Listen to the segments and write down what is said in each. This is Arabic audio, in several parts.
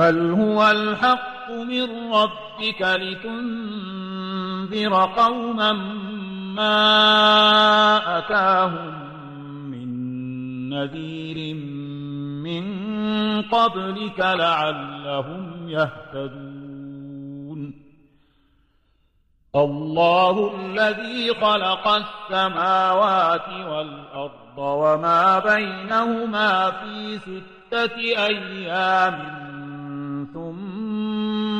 بل هو الحق من ربك لتنذر قوما ما أتاهم من نذير من قبلك لعلهم يهتدون الله الذي خلق السماوات والأرض وما بينهما في ستة أيام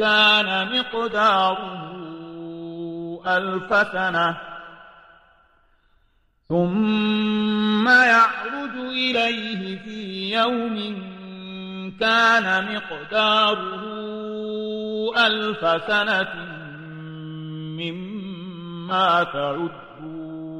كان مقداره ألف سنة. ثم يعرج إليه في يوم كان مقداره ألف سنة مما تعدون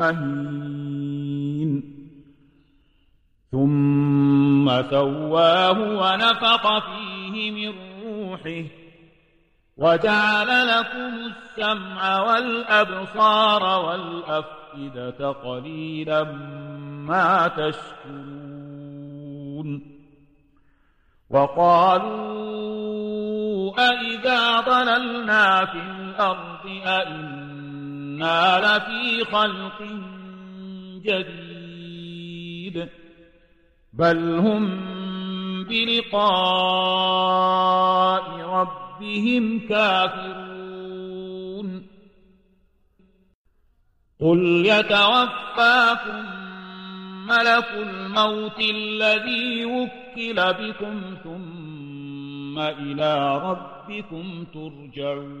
مهين. ثم سواه ونفق فيه من روحه وجعل لكم السمع والأبصار والأفئدة قليلا ما تشكرون. وقالوا أئذا ضللنا في الأرض أئنا لفي خلق جديد. بل هم بلقاء ربهم كافرون. قل يتوفاكم ملك الموت الذي وكل بكم ثم إلى ربكم ترجعون.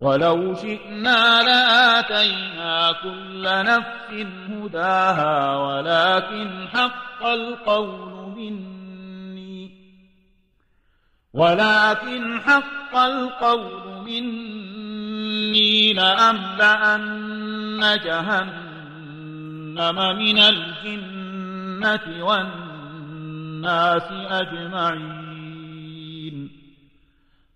ولو شئنا لآتينا كل نفس هداها ولكن حق القول مني. ولكن حق القول مني لأملأن جهنم من الجنة والناس أجمعين.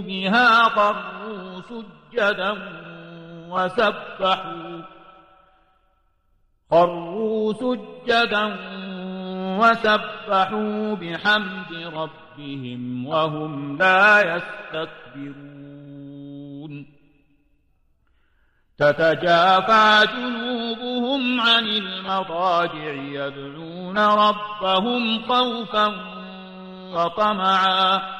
بها قروا سجدا وسبحوا خروا سجدا وسبحوا بحمد ربهم وهم لا يستكبرون تتجافى جنوبهم عن المضاجع يدعون ربهم خوفا وطمعا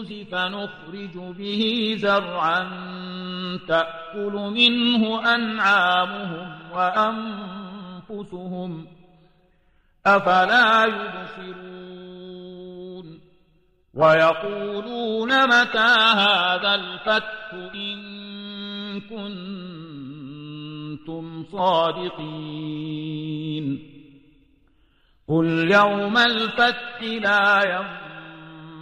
الجرز فنخرج به زرعا تأكل منه أنعامهم وأنفسهم أفلا يبصرون ويقولون متى هذا الفتح إن كنتم صادقين قل يوم الفتح لا